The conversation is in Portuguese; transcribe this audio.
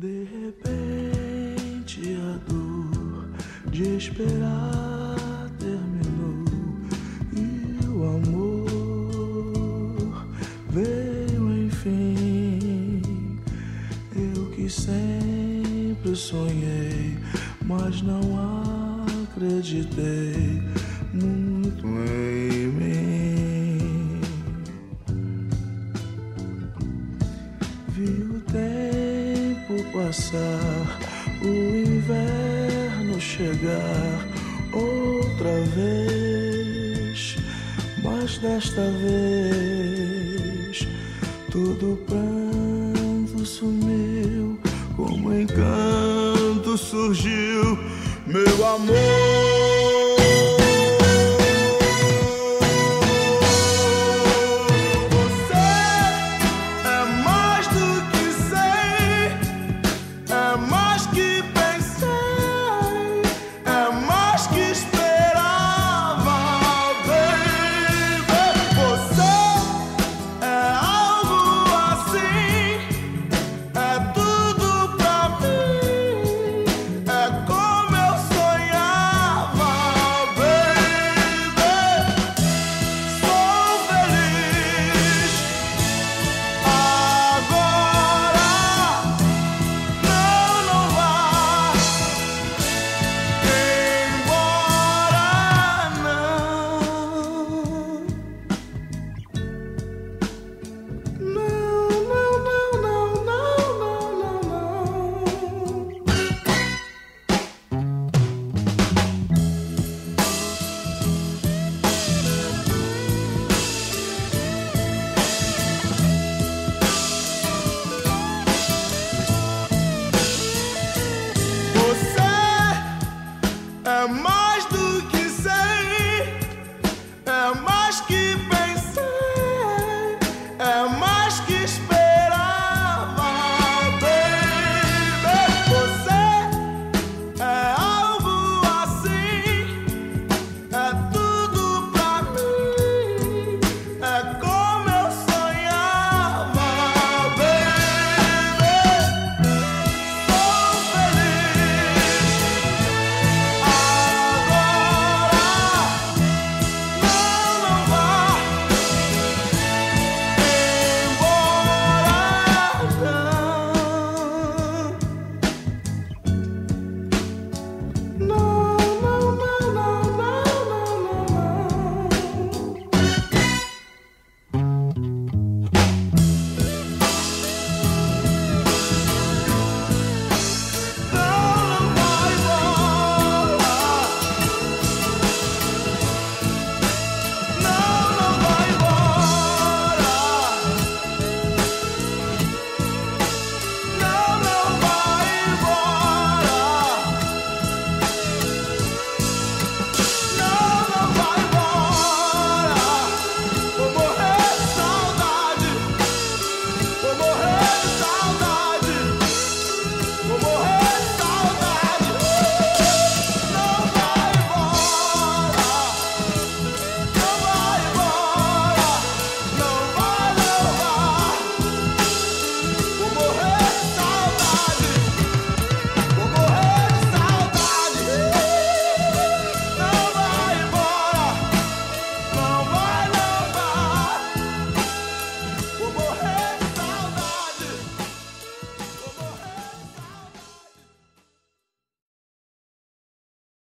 De repente a dor de esperar terminou e o amor veio enfim. Eu que sempre sonhei, mas não acreditei muito em passar, o inverno chegar outra vez, mas desta vez todo pranto sumiu, como encanto surgiu, meu amor.